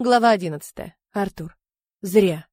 Глава одиннадцатая. Артур. Зря.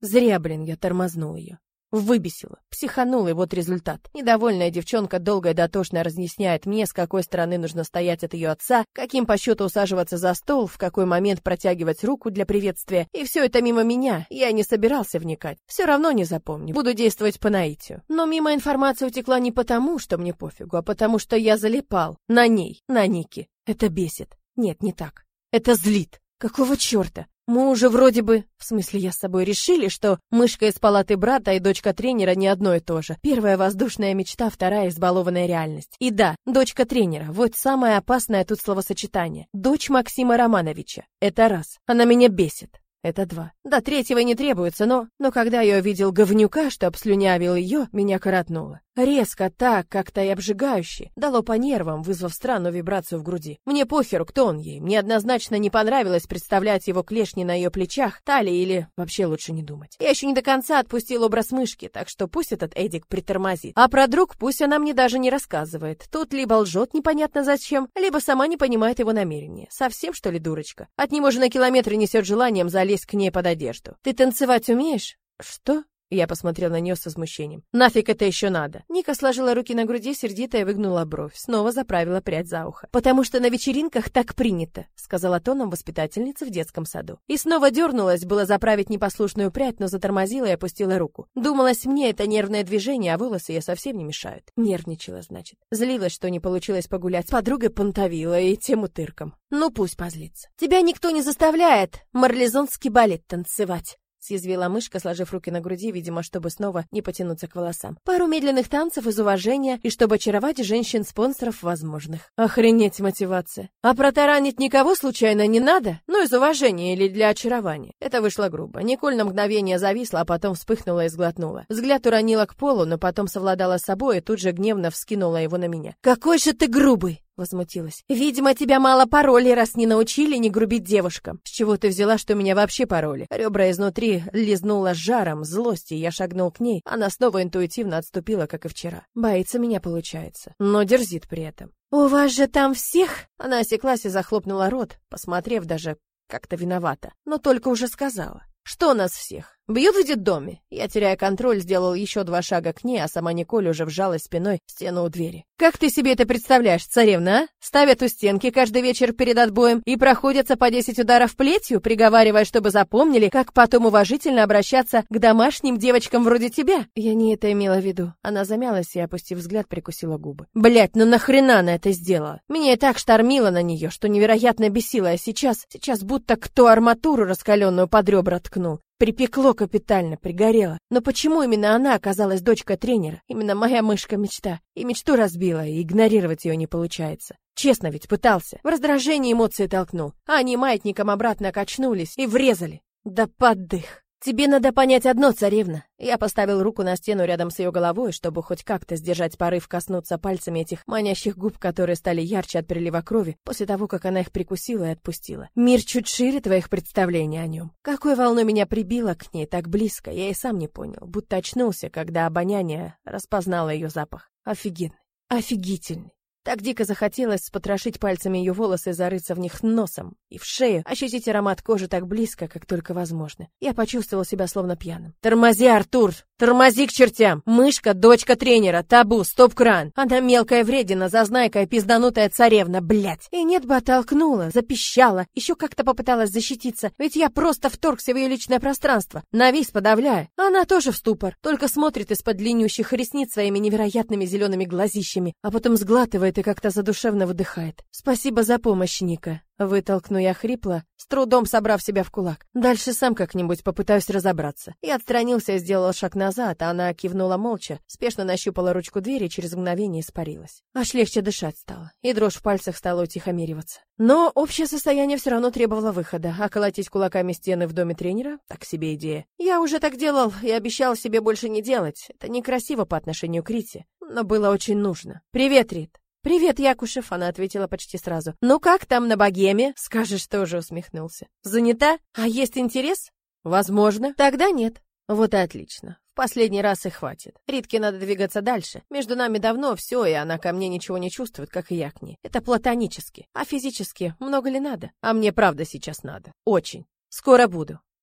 Зря, блин, я тормознул ее. Выбесила, психанула, и вот результат. Недовольная девчонка долго и дотошно разъясняет мне, с какой стороны нужно стоять от ее отца, каким по счету усаживаться за стол, в какой момент протягивать руку для приветствия. И все это мимо меня. Я не собирался вникать. Все равно не запомню. Буду действовать по наитию. Но мимо информация утекла не потому, что мне пофигу, а потому что я залипал. На ней, на Нике. Это бесит. Нет, не так. Это злит. Какого черта? Мы уже вроде бы, в смысле я с собой решили, что мышка из палаты брата и дочка тренера не одно и то же. Первая воздушная мечта, вторая избалованная реальность. И да, дочка тренера, вот самое опасное тут словосочетание. Дочь Максима Романовича. Это раз. Она меня бесит. Это два. До третьего не требуется, но... Но когда я увидел говнюка, что обслюнявил ее, меня коротнуло. Резко, так, как-то и обжигающе, дало по нервам, вызвав странную вибрацию в груди. Мне похеру, кто он ей. Мне однозначно не понравилось представлять его клешни на ее плечах, талии или вообще лучше не думать. Я еще не до конца отпустил образ мышки, так что пусть этот Эдик притормозит. А про друг пусть она мне даже не рассказывает. Тут либо лжет непонятно зачем, либо сама не понимает его намерения. Совсем, что ли, дурочка? От него же на километры несет желанием залезть к ней под одежду. Ты танцевать умеешь? Что? Я посмотрел на нее с возмущением. «Нафиг это еще надо?» Ника сложила руки на груди, сердито и выгнула бровь. Снова заправила прядь за ухо. «Потому что на вечеринках так принято», сказала тоном воспитательница в детском саду. И снова дернулась, было заправить непослушную прядь, но затормозила и опустила руку. Думалось, мне это нервное движение, а волосы ей совсем не мешают. Нервничала, значит. Злилась, что не получилось погулять с подругой Пантавила и тем утырком. Ну пусть позлится. «Тебя никто не заставляет марлезонский балет танцевать», съязвила мышка, сложив руки на груди, видимо, чтобы снова не потянуться к волосам. Пару медленных танцев из уважения и чтобы очаровать женщин-спонсоров возможных. Охренеть мотивация. А протаранить никого случайно не надо? Ну, из уважения или для очарования. Это вышло грубо. Николь на мгновение зависла, а потом вспыхнула и сглотнула. Взгляд уронила к полу, но потом совладала с собой и тут же гневно вскинула его на меня. «Какой же ты грубый!» Возмутилась. «Видимо, тебя мало паролей, раз не научили не грубить девушкам. С чего ты взяла, что меня вообще пароли?» Ребра изнутри лизнула жаром, злости, я шагнул к ней. Она снова интуитивно отступила, как и вчера. Боится меня, получается. Но дерзит при этом. «У вас же там всех?» Она осеклась и захлопнула рот, посмотрев даже как-то виновата. Но только уже сказала. «Что нас всех? Бьют в детдоме?» Я, теряя контроль, сделал еще два шага к ней, а сама Николь уже вжалась спиной в стену у двери. «Как ты себе это представляешь, царевна, а? Ставят у стенки каждый вечер перед отбоем и проходятся по десять ударов плетью, приговаривая, чтобы запомнили, как потом уважительно обращаться к домашним девочкам вроде тебя?» Я не это имела в виду. Она замялась и, опустив взгляд, прикусила губы. Блять, ну нахрена она это сделала? Меня и так штормило на нее, что невероятно бесило, а сейчас, сейчас будто кто арматуру раскаленную под ребра ткнул. Припекло капитально, пригорело. Но почему именно она оказалась дочкой тренера? Именно моя мышка-мечта. И мечту разбила, и игнорировать ее не получается. Честно ведь пытался. В раздражении эмоции толкнул. А они маятником обратно качнулись и врезали. Да поддых. «Тебе надо понять одно, царевна». Я поставил руку на стену рядом с ее головой, чтобы хоть как-то сдержать порыв коснуться пальцами этих манящих губ, которые стали ярче от прилива крови, после того, как она их прикусила и отпустила. Мир чуть шире твоих представлений о нем. Какой волной меня прибило к ней так близко, я и сам не понял, будто очнулся, когда обоняние распознало ее запах. Офигенный, офигительный. Так дико захотелось потрошить пальцами ее волосы и зарыться в них носом и в шею, ощутить аромат кожи так близко, как только возможно. Я почувствовал себя словно пьяным. «Тормози, Артур! Тормози к чертям! Мышка, дочка тренера, табу, стоп-кран! Она мелкая вредина, зазнайка и пизданутая царевна, блядь!» И нет бы оттолкнула, запищала, еще как-то попыталась защититься, ведь я просто вторгся в ее личное пространство, навис подавляя. Она тоже в ступор, только смотрит из-под длиннющих ресниц своими невероятными зелеными глазищами, а потом сглатывает и как-то задушевно выдыхает. «Спасибо за помощь, Ника». Вытолкну я хрипло, с трудом собрав себя в кулак. Дальше сам как-нибудь попытаюсь разобраться. Я отстранился и сделал шаг назад, а она кивнула молча, спешно нащупала ручку двери и через мгновение испарилась. Аж легче дышать стало, и дрожь в пальцах стала утихомириваться. Но общее состояние все равно требовало выхода, а колотить кулаками стены в доме тренера — так себе идея. Я уже так делал и обещал себе больше не делать. Это некрасиво по отношению к Рите, но было очень нужно. «Привет, Рит!» «Привет, Якушев», — она ответила почти сразу. «Ну как там на богеме?» «Скажешь, тоже усмехнулся. «Занята? А есть интерес?» «Возможно». «Тогда нет». «Вот и отлично последний раз и хватит. Ритке надо двигаться дальше. Между нами давно все, и она ко мне ничего не чувствует, как и я к ней. Это платонически. А физически много ли надо? А мне правда сейчас надо. Очень. Скоро буду.